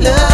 love.